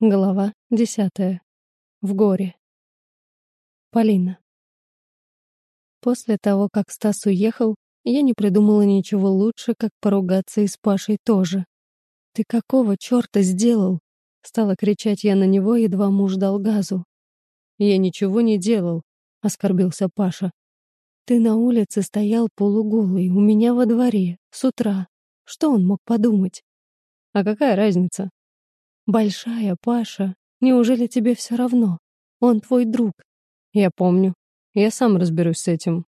Глава десятая. В горе. Полина. После того, как Стас уехал, я не придумала ничего лучше, как поругаться и с Пашей тоже. «Ты какого черта сделал?» — стала кричать я на него, едва муж дал газу. «Я ничего не делал», — оскорбился Паша. «Ты на улице стоял полуголый, у меня во дворе, с утра. Что он мог подумать?» «А какая разница?» «Большая, Паша. Неужели тебе все равно? Он твой друг». «Я помню. Я сам разберусь с этим».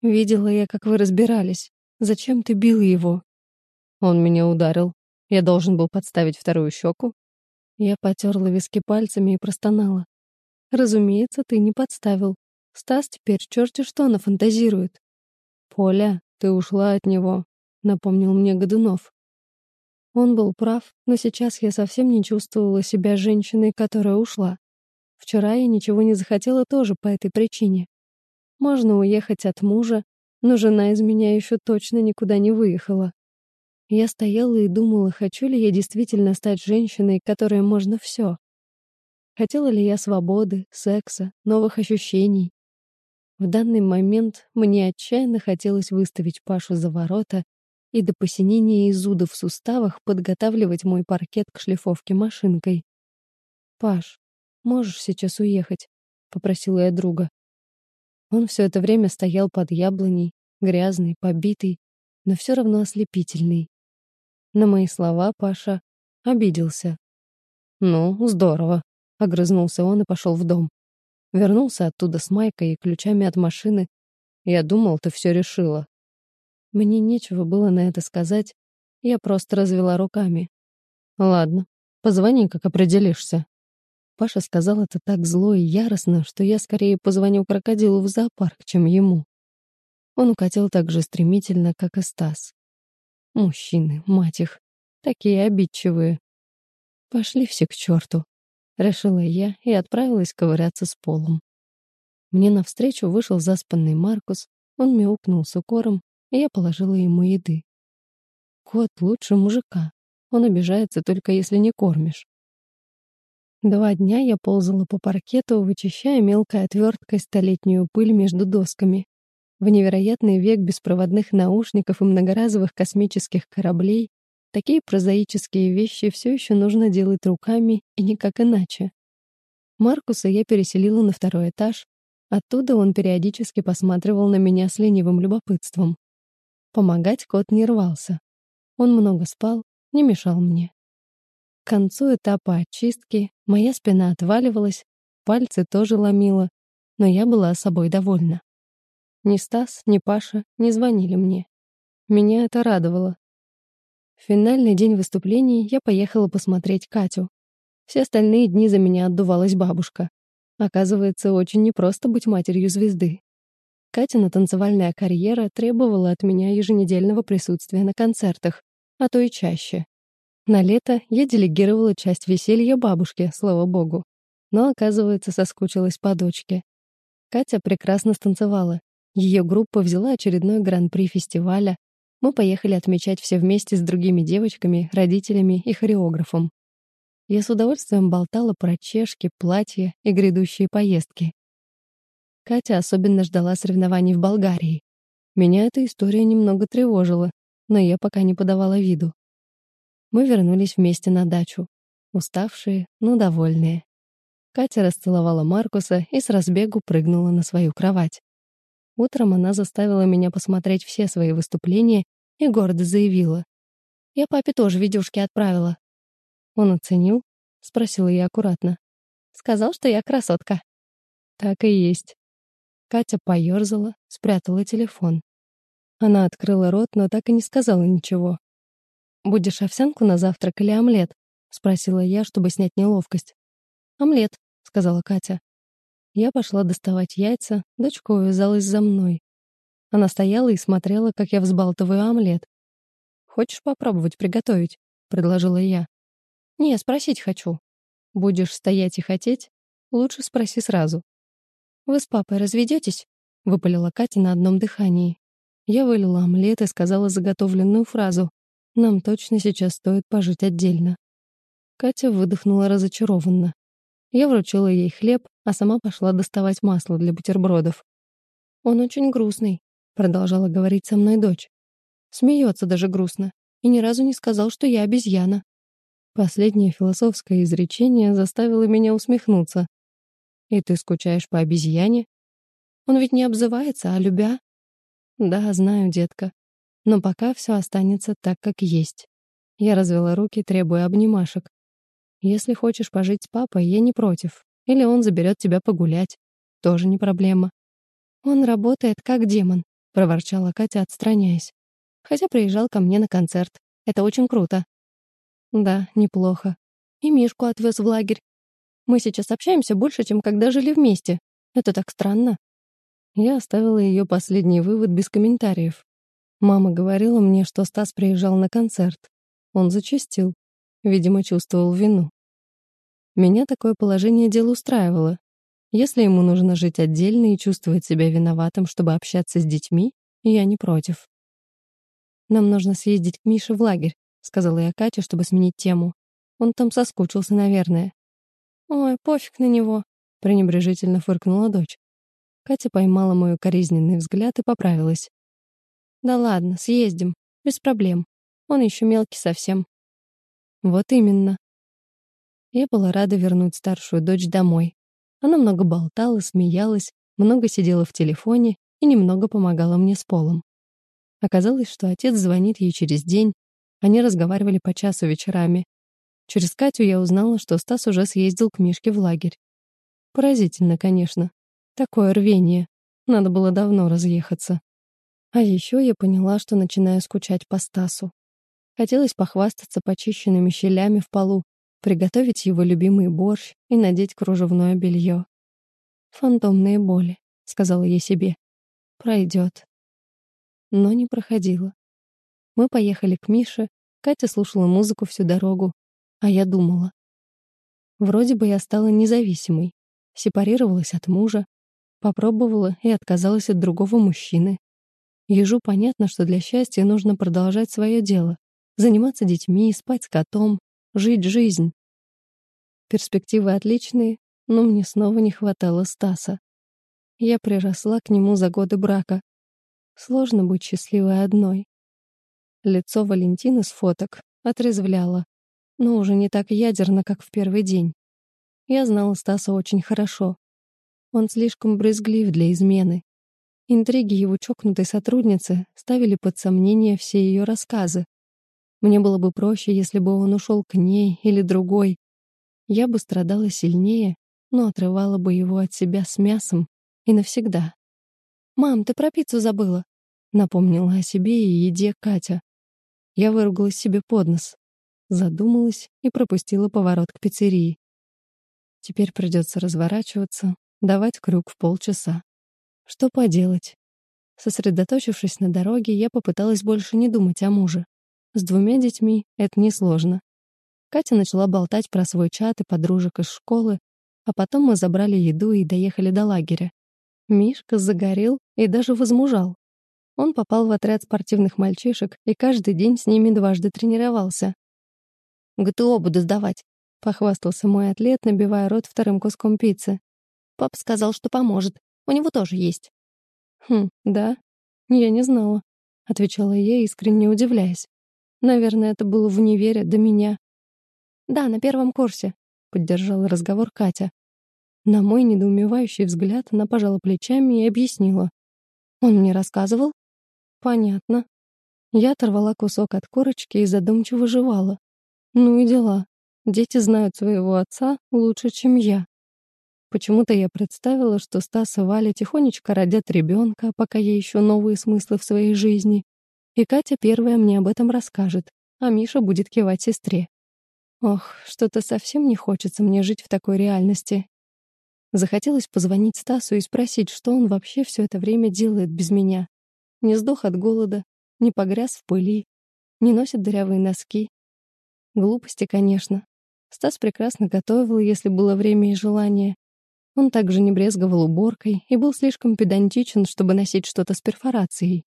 «Видела я, как вы разбирались. Зачем ты бил его?» Он меня ударил. Я должен был подставить вторую щеку. Я потерла виски пальцами и простонала. «Разумеется, ты не подставил. Стас теперь черти что нафантазирует». «Поля, ты ушла от него», — напомнил мне Годунов. Он был прав, но сейчас я совсем не чувствовала себя женщиной, которая ушла. Вчера я ничего не захотела тоже по этой причине. Можно уехать от мужа, но жена из меня еще точно никуда не выехала. Я стояла и думала, хочу ли я действительно стать женщиной, которой можно все. Хотела ли я свободы, секса, новых ощущений. В данный момент мне отчаянно хотелось выставить Пашу за ворота и до посинения и зуда в суставах подготавливать мой паркет к шлифовке машинкой. «Паш, можешь сейчас уехать?» — попросила я друга. Он все это время стоял под яблоней, грязный, побитый, но все равно ослепительный. На мои слова Паша обиделся. «Ну, здорово», — огрызнулся он и пошел в дом. Вернулся оттуда с майкой и ключами от машины. «Я думал, ты все решила». Мне нечего было на это сказать, я просто развела руками. «Ладно, позвони, как определишься». Паша сказал это так зло и яростно, что я скорее позвоню крокодилу в зоопарк, чем ему. Он укатил так же стремительно, как и Стас. Мужчины, мать их, такие обидчивые. Пошли все к черту, решила я и отправилась ковыряться с полом. Мне навстречу вышел заспанный Маркус, он мяукнул с укором я положила ему еды. Кот лучше мужика. Он обижается только если не кормишь. Два дня я ползала по паркету, вычищая мелкой отверткой столетнюю пыль между досками. В невероятный век беспроводных наушников и многоразовых космических кораблей такие прозаические вещи все еще нужно делать руками и никак иначе. Маркуса я переселила на второй этаж. Оттуда он периодически посматривал на меня с ленивым любопытством. Помогать кот не рвался. Он много спал, не мешал мне. К концу этапа очистки моя спина отваливалась, пальцы тоже ломила, но я была собой довольна. Ни Стас, ни Паша не звонили мне. Меня это радовало. В финальный день выступлений я поехала посмотреть Катю. Все остальные дни за меня отдувалась бабушка. Оказывается, очень непросто быть матерью звезды. Катина танцевальная карьера требовала от меня еженедельного присутствия на концертах, а то и чаще. На лето я делегировала часть веселья бабушке, слава богу. Но, оказывается, соскучилась по дочке. Катя прекрасно станцевала. Ее группа взяла очередной гран-при фестиваля. Мы поехали отмечать все вместе с другими девочками, родителями и хореографом. Я с удовольствием болтала про чешки, платья и грядущие поездки. Катя особенно ждала соревнований в Болгарии. Меня эта история немного тревожила, но я пока не подавала виду. Мы вернулись вместе на дачу. Уставшие, но довольные. Катя расцеловала Маркуса и с разбегу прыгнула на свою кровать. Утром она заставила меня посмотреть все свои выступления и гордо заявила. «Я папе тоже видюшки отправила». «Он оценил?» — спросила я аккуратно. «Сказал, что я красотка». «Так и есть. Катя поёрзала, спрятала телефон. Она открыла рот, но так и не сказала ничего. «Будешь овсянку на завтрак или омлет?» — спросила я, чтобы снять неловкость. «Омлет», — сказала Катя. Я пошла доставать яйца, дочка увязалась за мной. Она стояла и смотрела, как я взбалтываю омлет. «Хочешь попробовать приготовить?» — предложила я. «Не, спросить хочу». «Будешь стоять и хотеть? Лучше спроси сразу», «Вы с папой разведетесь?» — выпалила Катя на одном дыхании. Я вылила омлет и сказала заготовленную фразу. «Нам точно сейчас стоит пожить отдельно». Катя выдохнула разочарованно. Я вручила ей хлеб, а сама пошла доставать масло для бутербродов. «Он очень грустный», — продолжала говорить со мной дочь. Смеется даже грустно и ни разу не сказал, что я обезьяна. Последнее философское изречение заставило меня усмехнуться. «И ты скучаешь по обезьяне?» «Он ведь не обзывается, а любя?» «Да, знаю, детка. Но пока все останется так, как есть». Я развела руки, требуя обнимашек. «Если хочешь пожить с папой, я не против. Или он заберет тебя погулять. Тоже не проблема». «Он работает как демон», — проворчала Катя, отстраняясь. «Хотя приезжал ко мне на концерт. Это очень круто. Да, неплохо. И Мишку отвез в лагерь. Мы сейчас общаемся больше, чем когда жили вместе. Это так странно. Я оставила ее последний вывод без комментариев. Мама говорила мне, что Стас приезжал на концерт. Он зачастил. Видимо, чувствовал вину. Меня такое положение дел устраивало. Если ему нужно жить отдельно и чувствовать себя виноватым, чтобы общаться с детьми, я не против. Нам нужно съездить к Мише в лагерь сказала я Кате, чтобы сменить тему. Он там соскучился, наверное. Ой, пофиг на него, пренебрежительно фыркнула дочь. Катя поймала мой укоризненный взгляд и поправилась. Да ладно, съездим, без проблем. Он еще мелкий совсем. Вот именно. Я была рада вернуть старшую дочь домой. Она много болтала, смеялась, много сидела в телефоне и немного помогала мне с полом. Оказалось, что отец звонит ей через день, они разговаривали по часу вечерами. Через Катю я узнала, что Стас уже съездил к Мишке в лагерь. Поразительно, конечно. Такое рвение. Надо было давно разъехаться. А еще я поняла, что начинаю скучать по Стасу. Хотелось похвастаться почищенными щелями в полу, приготовить его любимый борщ и надеть кружевное белье. «Фантомные боли», — сказала я себе. «Пройдет». Но не проходило. Мы поехали к Мише, Катя слушала музыку всю дорогу, а я думала. Вроде бы я стала независимой, сепарировалась от мужа, попробовала и отказалась от другого мужчины. Ежу понятно, что для счастья нужно продолжать свое дело, заниматься детьми, спать с котом, жить жизнь. Перспективы отличные, но мне снова не хватало Стаса. Я приросла к нему за годы брака. Сложно быть счастливой одной. Лицо Валентины с фоток отрезвляло, но уже не так ядерно, как в первый день. Я знала Стаса очень хорошо. Он слишком брезглив для измены. Интриги его чокнутой сотрудницы ставили под сомнение все ее рассказы. Мне было бы проще, если бы он ушел к ней или другой. Я бы страдала сильнее, но отрывала бы его от себя с мясом и навсегда. «Мам, ты про пиццу забыла», — напомнила о себе и еде Катя. Я выругалась себе под нос, задумалась и пропустила поворот к пиццерии. Теперь придется разворачиваться, давать круг в полчаса. Что поделать? Сосредоточившись на дороге, я попыталась больше не думать о муже. С двумя детьми это несложно. Катя начала болтать про свой чат и подружек из школы, а потом мы забрали еду и доехали до лагеря. Мишка загорел и даже возмужал. Он попал в отряд спортивных мальчишек и каждый день с ними дважды тренировался. «ГТО буду сдавать», — похвастался мой атлет, набивая рот вторым куском пиццы. Пап сказал, что поможет. У него тоже есть. «Хм, да? Я не знала», — отвечала я, искренне удивляясь. «Наверное, это было в универе до меня». «Да, на первом курсе», — поддержала разговор Катя. На мой недоумевающий взгляд она пожала плечами и объяснила. «Он мне рассказывал, Понятно. Я оторвала кусок от корочки и задумчиво жевала. Ну и дела. Дети знают своего отца лучше, чем я. Почему-то я представила, что Стас и Валя тихонечко родят ребенка, пока я ищу новые смыслы в своей жизни. И Катя первая мне об этом расскажет, а Миша будет кивать сестре. Ох, что-то совсем не хочется мне жить в такой реальности. Захотелось позвонить Стасу и спросить, что он вообще все это время делает без меня не сдох от голода, не погряз в пыли, не носит дырявые носки. Глупости, конечно. Стас прекрасно готовил, если было время и желание. Он также не брезговал уборкой и был слишком педантичен, чтобы носить что-то с перфорацией.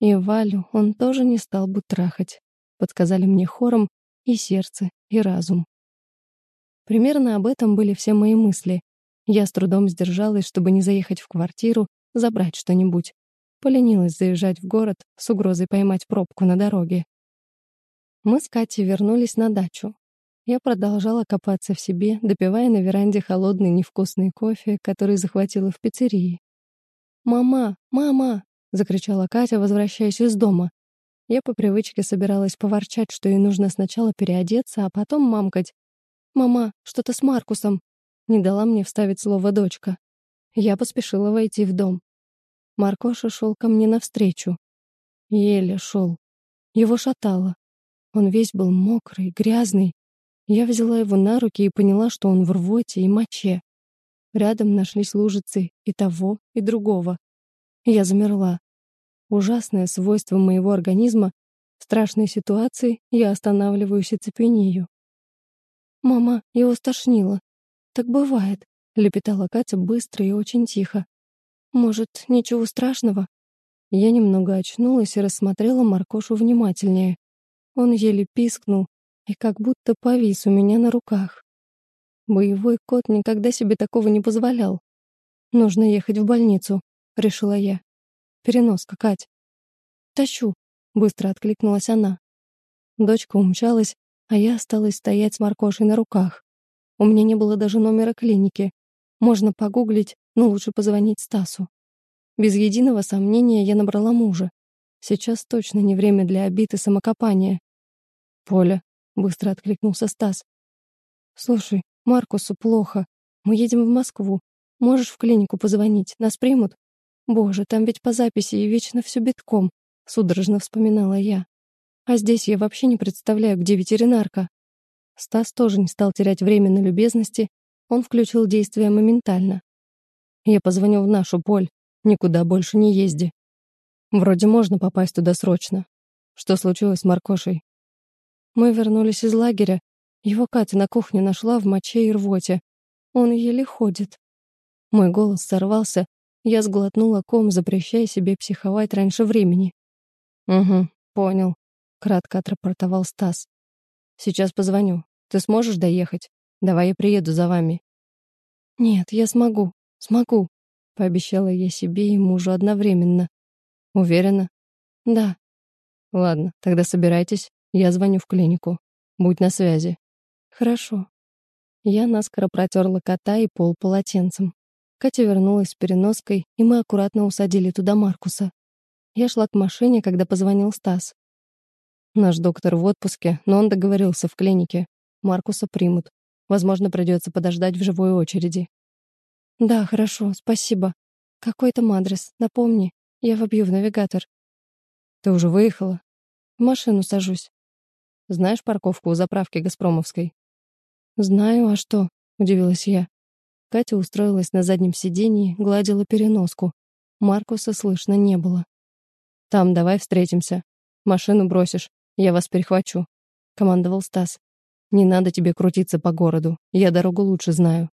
И Валю он тоже не стал бы трахать, подсказали мне хором, и сердце и разум. Примерно об этом были все мои мысли. Я с трудом сдержалась, чтобы не заехать в квартиру, забрать что-нибудь. Поленилась заезжать в город с угрозой поймать пробку на дороге. Мы с Катей вернулись на дачу. Я продолжала копаться в себе, допивая на веранде холодный невкусный кофе, который захватила в пиццерии. «Мама! Мама!» — закричала Катя, возвращаясь из дома. Я по привычке собиралась поворчать, что ей нужно сначала переодеться, а потом мамкать. «Мама, что-то с Маркусом!» Не дала мне вставить слово «дочка». Я поспешила войти в дом. Маркоша шел ко мне навстречу. Еле шел. Его шатало. Он весь был мокрый, грязный. Я взяла его на руки и поняла, что он в рвоте и моче. Рядом нашлись лужицы и того, и другого. Я замерла. Ужасное свойство моего организма. В страшной ситуации я останавливаюсь и цепенею. «Мама, его стошнило. Так бывает», — лепетала Катя быстро и очень тихо. «Может, ничего страшного?» Я немного очнулась и рассмотрела Маркошу внимательнее. Он еле пискнул и как будто повис у меня на руках. Боевой кот никогда себе такого не позволял. «Нужно ехать в больницу», — решила я. Переноска, Кать. Тащу, быстро откликнулась она. Дочка умчалась, а я осталась стоять с Маркошей на руках. У меня не было даже номера клиники. Можно погуглить, но лучше позвонить Стасу. Без единого сомнения я набрала мужа. Сейчас точно не время для обид и самокопания. «Поля», — быстро откликнулся Стас. «Слушай, Маркусу плохо. Мы едем в Москву. Можешь в клинику позвонить? Нас примут?» Боже, там ведь по записи и вечно все битком, судорожно вспоминала я. А здесь я вообще не представляю, где ветеринарка. Стас тоже не стал терять время на любезности, он включил действие моментально. Я позвонил в нашу поль, никуда больше не езди. Вроде можно попасть туда срочно. Что случилось с Маркошей? Мы вернулись из лагеря. Его Катя на кухне нашла в моче и рвоте. Он еле ходит. Мой голос сорвался, я сглотнула ком, запрещая себе психовать раньше времени. «Угу, понял», — кратко отрапортовал Стас. «Сейчас позвоню. Ты сможешь доехать? Давай я приеду за вами». «Нет, я смогу, смогу», — пообещала я себе и мужу одновременно. «Уверена?» «Да». «Ладно, тогда собирайтесь, я звоню в клинику. Будь на связи». «Хорошо». Я наскоро протерла кота и пол полотенцем. Катя вернулась с переноской, и мы аккуратно усадили туда Маркуса. Я шла к машине, когда позвонил Стас. Наш доктор в отпуске, но он договорился в клинике. Маркуса примут. Возможно, придется подождать в живой очереди. Да, хорошо, спасибо. Какой там адрес? Напомни. Я вобью в навигатор. Ты уже выехала? В машину сажусь. Знаешь парковку у заправки Газпромовской? Знаю, а что? Удивилась я. Катя устроилась на заднем сиденье, гладила переноску. Маркуса слышно не было. «Там давай встретимся. Машину бросишь, я вас перехвачу», — командовал Стас. «Не надо тебе крутиться по городу, я дорогу лучше знаю».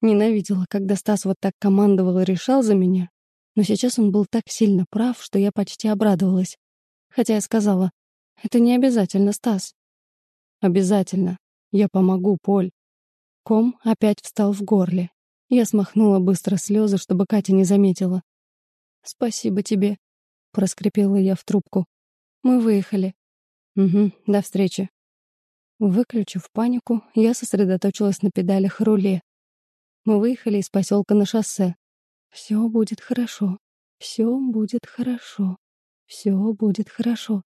Ненавидела, когда Стас вот так командовал и решал за меня. Но сейчас он был так сильно прав, что я почти обрадовалась. Хотя я сказала, это не обязательно, Стас. Обязательно. Я помогу, Поль. Ком опять встал в горле. Я смахнула быстро слезы, чтобы Катя не заметила. «Спасибо тебе», — проскрипела я в трубку. «Мы выехали». «Угу, до встречи». Выключив панику, я сосредоточилась на педалях руле. Мы выехали из поселка на шоссе. «Все будет хорошо, все будет хорошо, все будет хорошо», —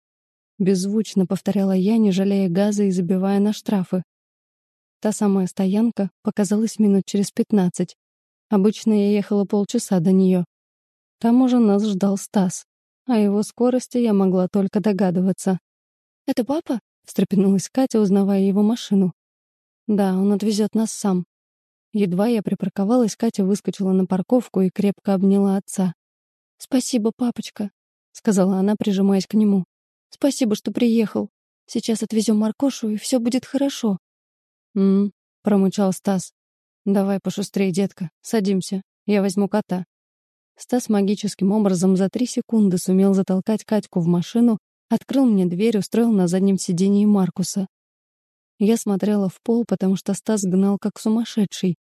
беззвучно повторяла я, не жалея газа и забивая на штрафы. Та самая стоянка показалась минут через пятнадцать. Обычно я ехала полчаса до нее. Там уже нас ждал Стас. О его скорости я могла только догадываться. «Это папа?» — встрепенулась Катя, узнавая его машину. «Да, он отвезет нас сам». Едва я припарковалась, Катя выскочила на парковку и крепко обняла отца. «Спасибо, папочка», — сказала она, прижимаясь к нему. «Спасибо, что приехал. Сейчас отвезем Маркошу, и все будет хорошо». «М-м», промычал Стас. «Давай пошустрее, детка, садимся, я возьму кота». Стас магическим образом за три секунды сумел затолкать Катьку в машину, открыл мне дверь, устроил на заднем сидении Маркуса. Я смотрела в пол, потому что Стас гнал как сумасшедший.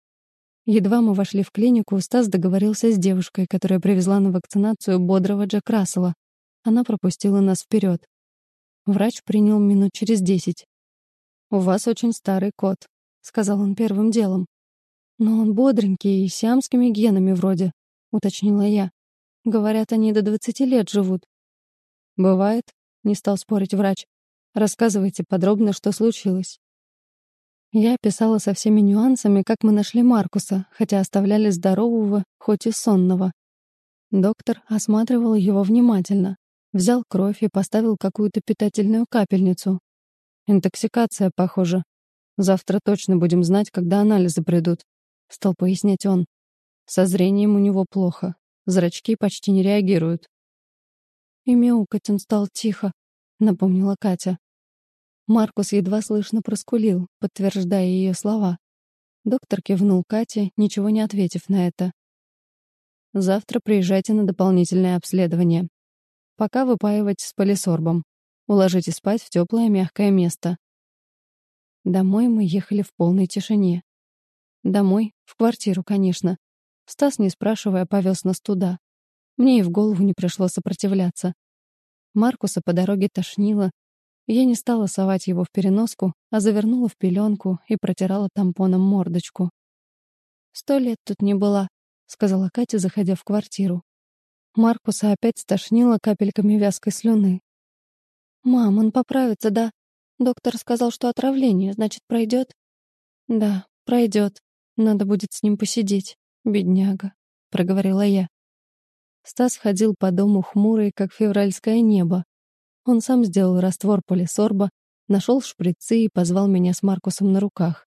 Едва мы вошли в клинику, Стас договорился с девушкой, которая привезла на вакцинацию бодрого Джек Рассела. Она пропустила нас вперед. Врач принял минут через десять. «У вас очень старый кот», — сказал он первым делом. «Но он бодренький и сиамскими генами вроде», — уточнила я. «Говорят, они до двадцати лет живут». «Бывает», — не стал спорить врач. «Рассказывайте подробно, что случилось». Я описала со всеми нюансами, как мы нашли Маркуса, хотя оставляли здорового, хоть и сонного. Доктор осматривал его внимательно, взял кровь и поставил какую-то питательную капельницу. «Интоксикация, похоже. Завтра точно будем знать, когда анализы придут», — стал пояснять он. «Со зрением у него плохо. Зрачки почти не реагируют». «И мяукать он стал тихо», — напомнила Катя. Маркус едва слышно проскулил, подтверждая ее слова. Доктор кивнул Кате, ничего не ответив на это. «Завтра приезжайте на дополнительное обследование. Пока выпаивать с полисорбом. Уложите спать в теплое мягкое место». Домой мы ехали в полной тишине. Домой, в квартиру, конечно. Стас, не спрашивая, повез нас туда. Мне и в голову не пришло сопротивляться. Маркуса по дороге тошнило, я не стала совать его в переноску, а завернула в пеленку и протирала тампоном мордочку. «Сто лет тут не была», — сказала Катя, заходя в квартиру. Маркуса опять стошнило капельками вязкой слюны. «Мам, он поправится, да? Доктор сказал, что отравление, значит, пройдет?» «Да, пройдет. Надо будет с ним посидеть, бедняга», — проговорила я. Стас ходил по дому хмурый, как февральское небо, он сам сделал раствор полисорба, нашел шприцы и позвал меня с Маркусом на руках.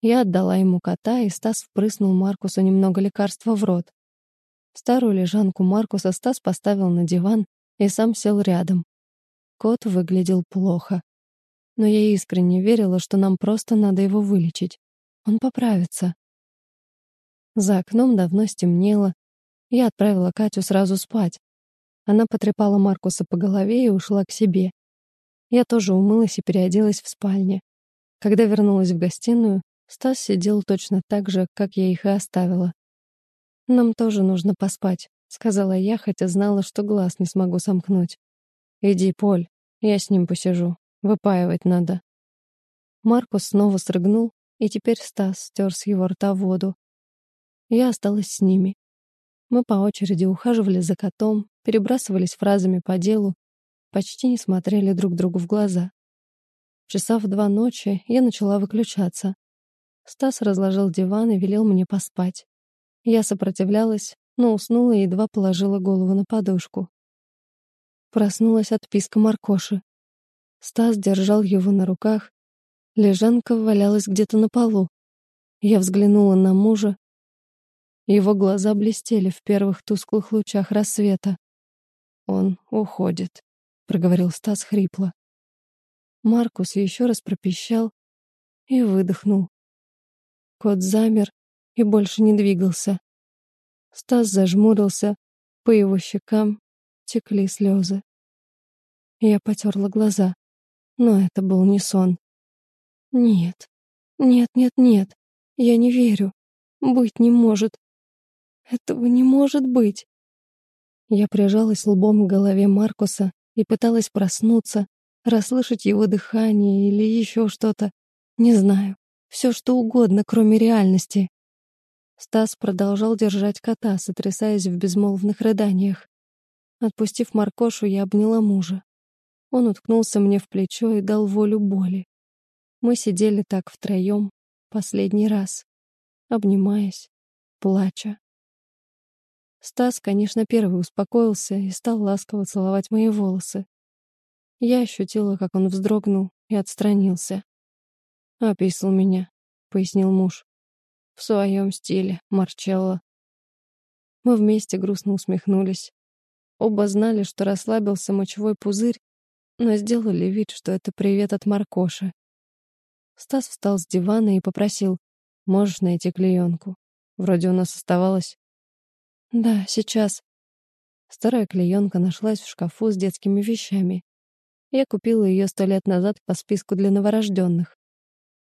Я отдала ему кота, и Стас впрыснул Маркусу немного лекарства в рот. Старую лежанку Маркуса Стас поставил на диван и сам сел рядом. Кот выглядел плохо. Но я искренне верила, что нам просто надо его вылечить. Он поправится. За окном давно стемнело. Я отправила Катю сразу спать, она потрепала Маркуса по голове и ушла к себе. Я тоже умылась и переоделась в спальне. Когда вернулась в гостиную, Стас сидел точно так же, как я их и оставила. «Нам тоже нужно поспать», — сказала я, хотя знала, что глаз не смогу сомкнуть. «Иди, Поль, я с ним посижу. Выпаивать надо». Маркус снова срыгнул, и теперь Стас стер с его рта воду. Я осталась с ними. Мы по очереди ухаживали за котом, перебрасывались фразами по делу, почти не смотрели друг другу в глаза. Часа в два ночи я начала выключаться. Стас разложил диван и велел мне поспать. Я сопротивлялась, но уснула и едва положила голову на подушку. Проснулась от писка Маркоши. Стас держал его на руках. Лежанка валялась где-то на полу. Я взглянула на мужа, его глаза блестели в первых тусклых лучах рассвета. «Он уходит», — проговорил Стас хрипло. Маркус еще раз пропищал и выдохнул. Кот замер и больше не двигался. Стас зажмурился, по его щекам текли слезы. Я потерла глаза, но это был не сон. Нет, нет, нет, нет, я не верю. Быть не может. Этого не может быть. Я прижалась лбом к голове Маркуса и пыталась проснуться, расслышать его дыхание или еще что-то. Не знаю. Все что угодно, кроме реальности. Стас продолжал держать кота, сотрясаясь в безмолвных рыданиях. Отпустив Маркошу, я обняла мужа. Он уткнулся мне в плечо и дал волю боли. Мы сидели так втроем, последний раз, обнимаясь, плача. Стас, конечно, первый успокоился и стал ласково целовать мои волосы. Я ощутила, как он вздрогнул и отстранился. «Описал меня», — пояснил муж. «В своем стиле, Марчелло». Мы вместе грустно усмехнулись. Оба знали, что расслабился мочевой пузырь, но сделали вид, что это привет от Маркоши. Стас встал с дивана и попросил, «Можешь найти клеенку? Вроде у нас оставалось «Да, сейчас». Старая клеенка нашлась в шкафу с детскими вещами. Я купила ее сто лет назад по списку для новорожденных.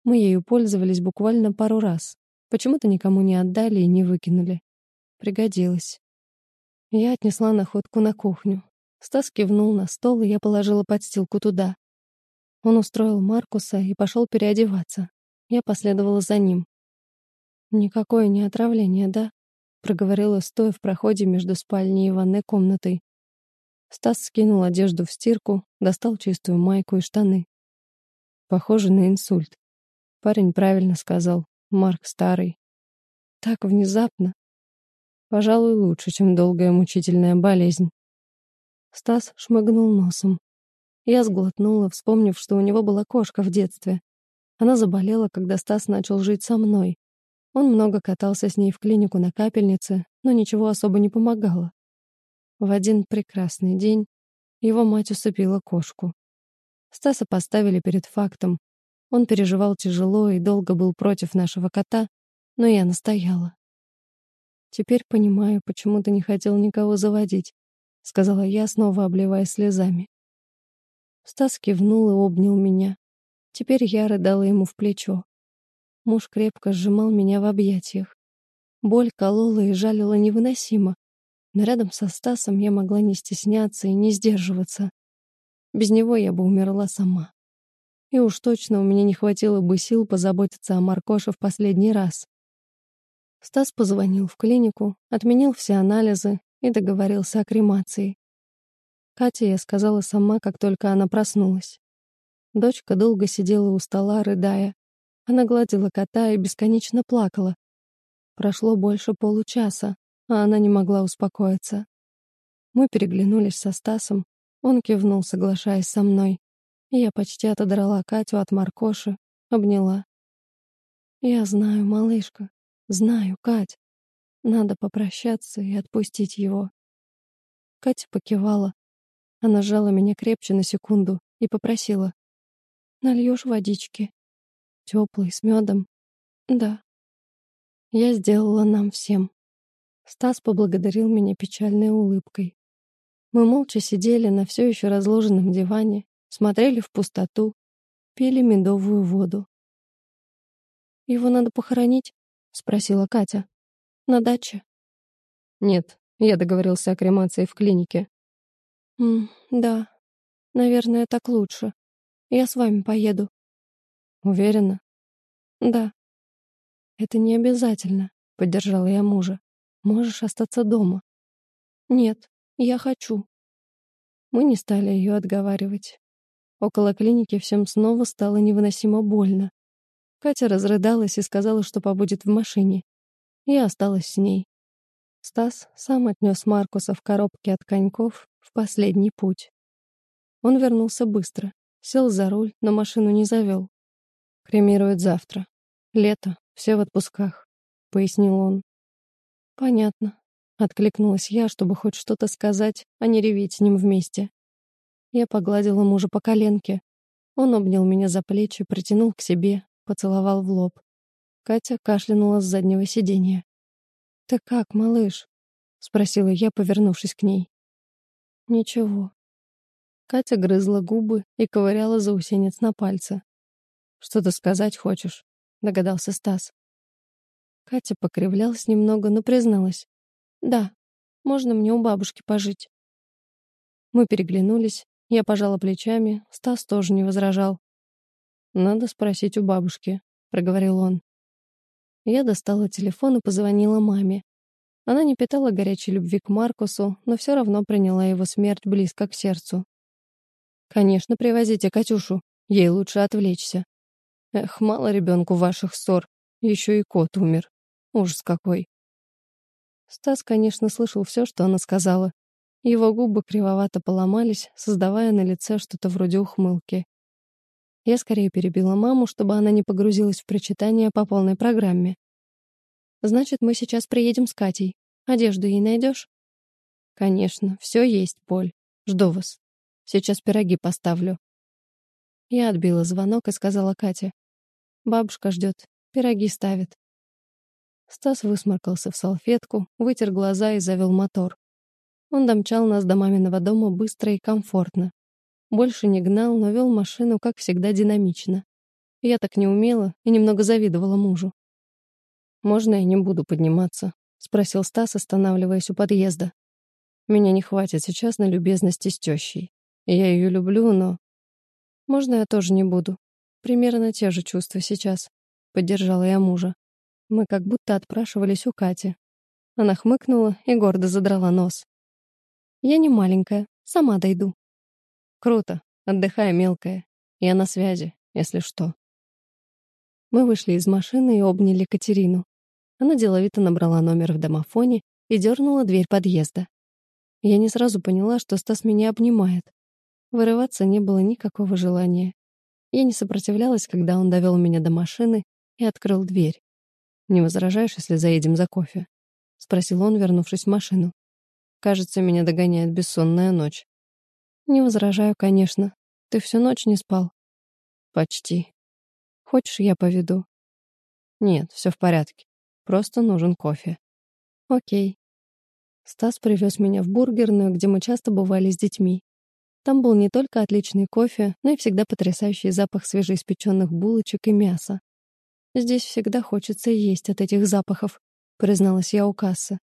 Мы ею пользовались буквально пару раз. Почему-то никому не отдали и не выкинули. Пригодилось. Я отнесла находку на кухню. Стас кивнул на стол, и я положила подстилку туда. Он устроил Маркуса и пошел переодеваться. Я последовала за ним. «Никакое не отравление, да?» — проговорила, стоя в проходе между спальней и ванной комнатой. Стас скинул одежду в стирку, достал чистую майку и штаны. Похоже на инсульт. Парень правильно сказал. Марк старый. Так внезапно. Пожалуй, лучше, чем долгая мучительная болезнь. Стас шмыгнул носом. Я сглотнула, вспомнив, что у него была кошка в детстве. Она заболела, когда Стас начал жить со мной. Он много катался с ней в клинику на капельнице, но ничего особо не помогало. В один прекрасный день его мать усыпила кошку. Стаса поставили перед фактом. Он переживал тяжело и долго был против нашего кота, но я настояла. «Теперь понимаю, почему ты не хотел никого заводить», — сказала я, снова обливая слезами. Стас кивнул и обнял меня. Теперь я рыдала ему в плечо. Муж крепко сжимал меня в объятиях. Боль колола и жалила невыносимо, но рядом со Стасом я могла не стесняться и не сдерживаться. Без него я бы умерла сама. И уж точно у меня не хватило бы сил позаботиться о Маркоше в последний раз. Стас позвонил в клинику, отменил все анализы и договорился о кремации. Кате я сказала сама, как только она проснулась. Дочка долго сидела у стола, рыдая. Она гладила кота и бесконечно плакала. Прошло больше получаса, а она не могла успокоиться. Мы переглянулись со Стасом. Он кивнул, соглашаясь со мной. Я почти отодрала Катю от Маркоши, обняла. «Я знаю, малышка, знаю, Кать. Надо попрощаться и отпустить его». Катя покивала. Она сжала меня крепче на секунду и попросила. «Нальешь водички?» Теплый, с медом?» «Да». Я сделала нам всем. Стас поблагодарил меня печальной улыбкой. Мы молча сидели на все еще разложенном диване, смотрели в пустоту, пили медовую воду. «Его надо похоронить?» — спросила Катя. «На даче?» «Нет, я договорился о кремации в клинике». «М да, наверное, так лучше. Я с вами поеду». «Уверена?» «Да». «Это не обязательно», — поддержала я мужа. Можешь остаться дома. Нет, я хочу. Мы не стали ее отговаривать. Около клиники всем снова стало невыносимо больно. Катя разрыдалась и сказала, что побудет в машине. Я осталась с ней. Стас сам отнес Маркуса в коробке от коньков в последний путь. Он вернулся быстро, сел за руль, но машину не завел. «Кремируют завтра. Лето, все в отпусках», — пояснил он. «Понятно», — откликнулась я, чтобы хоть что-то сказать, а не реветь с ним вместе. Я погладила мужа по коленке. Он обнял меня за плечи, притянул к себе, поцеловал в лоб. Катя кашлянула с заднего сиденья. «Ты как, малыш?» — спросила я, повернувшись к ней. «Ничего». Катя грызла губы и ковыряла заусенец на пальце. «Что-то сказать хочешь?» — догадался Стас. Катя покривлялась немного, но призналась. «Да, можно мне у бабушки пожить». Мы переглянулись, я пожала плечами, Стас тоже не возражал. «Надо спросить у бабушки», — проговорил он. Я достала телефон и позвонила маме. Она не питала горячей любви к Маркусу, но все равно приняла его смерть близко к сердцу. «Конечно, привозите Катюшу. Ей лучше отвлечься. Эх, мало ребенку ваших ссор. Еще и кот умер. Ужас какой. Стас, конечно, слышал все, что она сказала. Его губы кривовато поломались, создавая на лице что-то вроде ухмылки. Я скорее перебила маму, чтобы она не погрузилась в прочитание по полной программе. «Значит, мы сейчас приедем с Катей. Одежду ей найдешь?» «Конечно, все есть, Поль. Жду вас. Сейчас пироги поставлю». Я отбила звонок и сказала Кате. «Бабушка ждет. Пироги ставит. Стас высморкался в салфетку, вытер глаза и завел мотор. Он домчал нас до маминого дома быстро и комфортно. Больше не гнал, но вел машину, как всегда, динамично. Я так не умела и немного завидовала мужу. «Можно я не буду подниматься?» — спросил Стас, останавливаясь у подъезда. «Меня не хватит сейчас на любезности с тещей. Я ее люблю, но...» «Можно я тоже не буду?» Примерно те же чувства сейчас. Поддержала я мужа. Мы как будто отпрашивались у Кати. Она хмыкнула и гордо задрала нос. «Я не маленькая, сама дойду». «Круто. Отдыхай, мелкая. Я на связи, если что». Мы вышли из машины и обняли Катерину. Она деловито набрала номер в домофоне и дернула дверь подъезда. Я не сразу поняла, что Стас меня обнимает. Вырываться не было никакого желания. Я не сопротивлялась, когда он довел меня до машины и открыл дверь. «Не возражаешь, если заедем за кофе?» — спросил он, вернувшись в машину. «Кажется, меня догоняет бессонная ночь». «Не возражаю, конечно. Ты всю ночь не спал?» «Почти. Хочешь, я поведу?» «Нет, все в порядке. Просто нужен кофе». «Окей». Стас привез меня в бургерную, где мы часто бывали с детьми. Там был не только отличный кофе, но и всегда потрясающий запах свежеиспеченных булочек и мяса. «Здесь всегда хочется есть от этих запахов», — призналась я у кассы.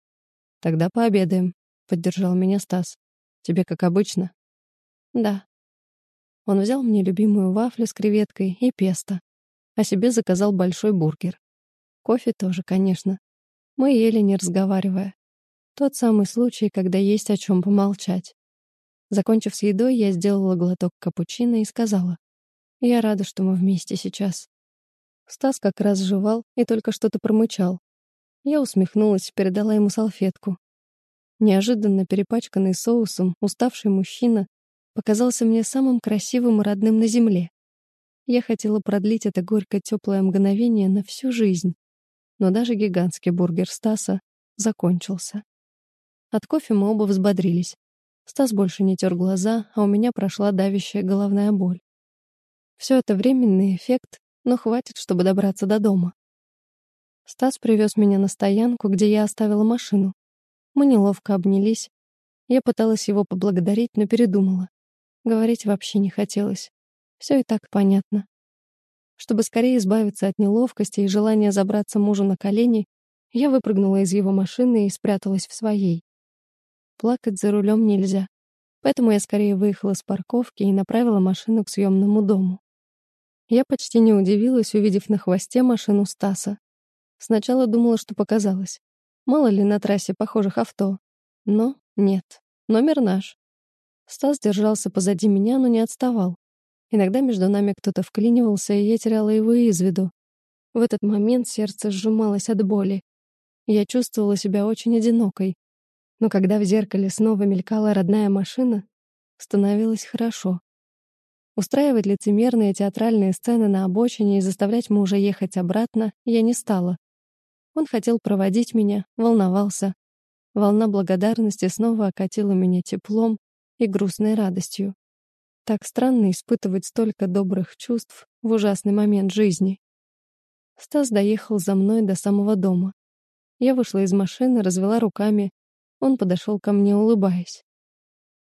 «Тогда пообедаем», — поддержал меня Стас. «Тебе как обычно?» «Да». Он взял мне любимую вафлю с креветкой и песто, а себе заказал большой бургер. Кофе тоже, конечно. Мы ели, не разговаривая. Тот самый случай, когда есть о чем помолчать. Закончив с едой, я сделала глоток капучино и сказала. «Я рада, что мы вместе сейчас». Стас как раз жевал и только что-то промычал. Я усмехнулась, передала ему салфетку. Неожиданно перепачканный соусом, уставший мужчина показался мне самым красивым и родным на земле. Я хотела продлить это горько-теплое мгновение на всю жизнь. Но даже гигантский бургер Стаса закончился. От кофе мы оба взбодрились. Стас больше не тер глаза, а у меня прошла давящая головная боль. Все это временный эффект, но хватит, чтобы добраться до дома. Стас привез меня на стоянку, где я оставила машину. Мы неловко обнялись. Я пыталась его поблагодарить, но передумала. Говорить вообще не хотелось. Все и так понятно. Чтобы скорее избавиться от неловкости и желания забраться мужу на колени, я выпрыгнула из его машины и спряталась в своей. Плакать за рулем нельзя. Поэтому я скорее выехала с парковки и направила машину к съемному дому. Я почти не удивилась, увидев на хвосте машину Стаса. Сначала думала, что показалось. Мало ли на трассе похожих авто. Но нет. Номер наш. Стас держался позади меня, но не отставал. Иногда между нами кто-то вклинивался, и я теряла его из виду. В этот момент сердце сжималось от боли. Я чувствовала себя очень одинокой, но когда в зеркале снова мелькала родная машина, становилось хорошо. Устраивать лицемерные театральные сцены на обочине и заставлять мужа ехать обратно я не стала. Он хотел проводить меня, волновался. Волна благодарности снова окатила меня теплом и грустной радостью. Так странно испытывать столько добрых чувств в ужасный момент жизни. Стас доехал за мной до самого дома. Я вышла из машины, развела руками, он подошел ко мне, улыбаясь.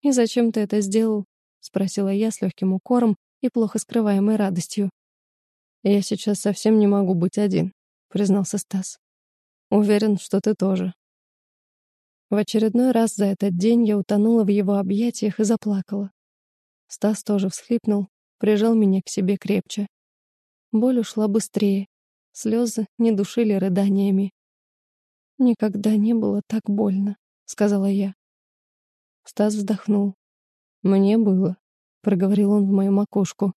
«И зачем ты это сделал?» — спросила я с легким укором и плохо скрываемой радостью. «Я сейчас совсем не могу быть один», — признался Стас. «Уверен, что ты тоже». В очередной раз за этот день я утонула в его объятиях и заплакала. Стас тоже всхлипнул, прижал меня к себе крепче. Боль ушла быстрее, слезы не душили рыданиями. Никогда не было так больно сказала я. Стас вздохнул. Мне было, проговорил он в мою макушку.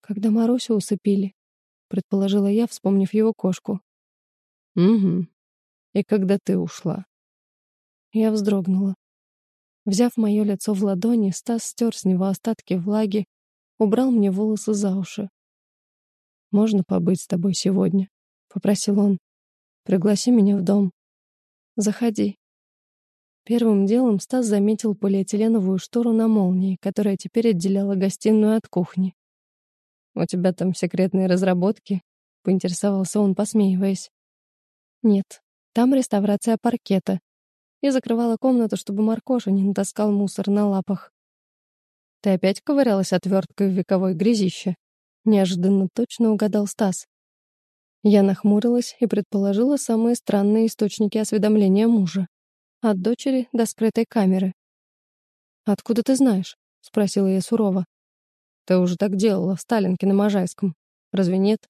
Когда Марусю усыпили, предположила я, вспомнив его кошку. Угу. И когда ты ушла. Я вздрогнула. Взяв мое лицо в ладони, Стас стер с него остатки влаги, убрал мне волосы за уши. «Можно побыть с тобой сегодня?» — попросил он. «Пригласи меня в дом». «Заходи», Первым делом Стас заметил полиэтиленовую штору на молнии, которая теперь отделяла гостиную от кухни. «У тебя там секретные разработки?» — поинтересовался он, посмеиваясь. «Нет, там реставрация паркета. Я закрывала комнату, чтобы Маркоша не натаскал мусор на лапах». «Ты опять ковырялась отверткой в вековой грязище?» Неожиданно точно угадал Стас. Я нахмурилась и предположила самые странные источники осведомления мужа. От дочери до скрытой камеры. «Откуда ты знаешь?» — спросила я сурово. «Ты уже так делала в Сталинке на Можайском. Разве нет?»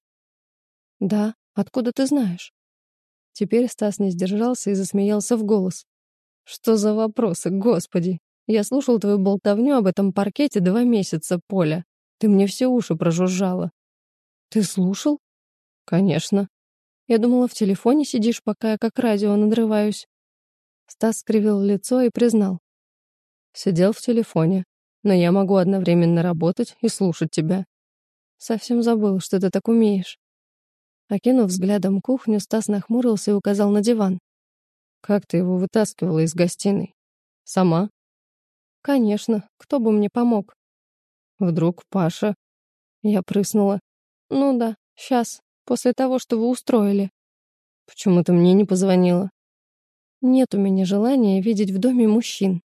«Да. Откуда ты знаешь?» Теперь Стас не сдержался и засмеялся в голос. «Что за вопросы, господи? Я слушал твою болтовню об этом паркете два месяца, Поля. Ты мне все уши прожужжала». «Ты слушал?» «Конечно. Я думала, в телефоне сидишь, пока я как радио надрываюсь». Стас скривил лицо и признал. Сидел в телефоне, но я могу одновременно работать и слушать тебя. Совсем забыл, что ты так умеешь. Окинув взглядом кухню, Стас нахмурился и указал на диван. «Как ты его вытаскивала из гостиной? Сама?» «Конечно. Кто бы мне помог?» «Вдруг Паша?» Я прыснула. «Ну да, сейчас, после того, что вы устроили». «Почему ты мне не позвонила?» «Нет у меня желания видеть в доме мужчин».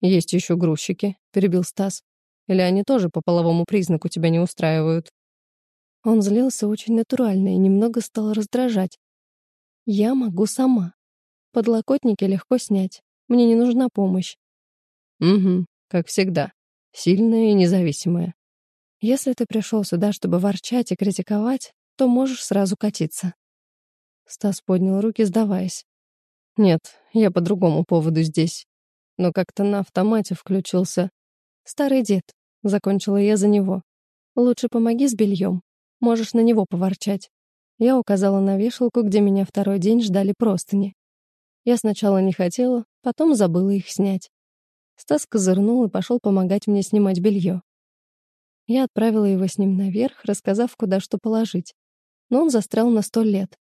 «Есть еще грузчики», — перебил Стас. «Или они тоже по половому признаку тебя не устраивают?» Он злился очень натурально и немного стал раздражать. «Я могу сама. Подлокотники легко снять. Мне не нужна помощь». «Угу, как всегда. Сильная и независимая. Если ты пришел сюда, чтобы ворчать и критиковать, то можешь сразу катиться». Стас поднял руки, сдаваясь. «Нет, я по другому поводу здесь. Но как-то на автомате включился. Старый дед», — закончила я за него. «Лучше помоги с бельем. Можешь на него поворчать. Я указала на вешалку, где меня второй день ждали простыни. Я сначала не хотела, потом забыла их снять. Стас козырнул и пошел помогать мне снимать белье. Я отправила его с ним наверх, рассказав, куда что положить. Но он застрял на сто лет.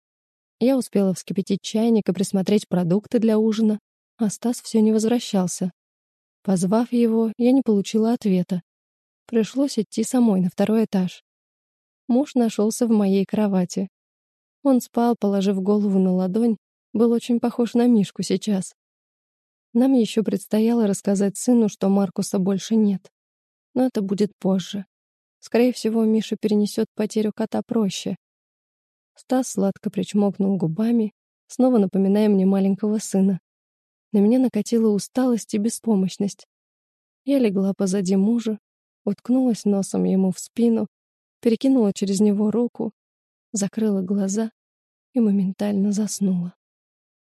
Я успела вскипятить чайник и присмотреть продукты для ужина, а Стас все не возвращался. Позвав его, я не получила ответа. Пришлось идти самой на второй этаж. Муж нашелся в моей кровати. Он спал, положив голову на ладонь, был очень похож на Мишку сейчас. Нам еще предстояло рассказать сыну, что Маркуса больше нет. Но это будет позже. Скорее всего, Миша перенесет потерю кота проще. Стас сладко причмокнул губами, снова напоминая мне маленького сына. На меня накатила усталость и беспомощность. Я легла позади мужа, уткнулась носом ему в спину перекинула через него руку, закрыла глаза и моментально заснула.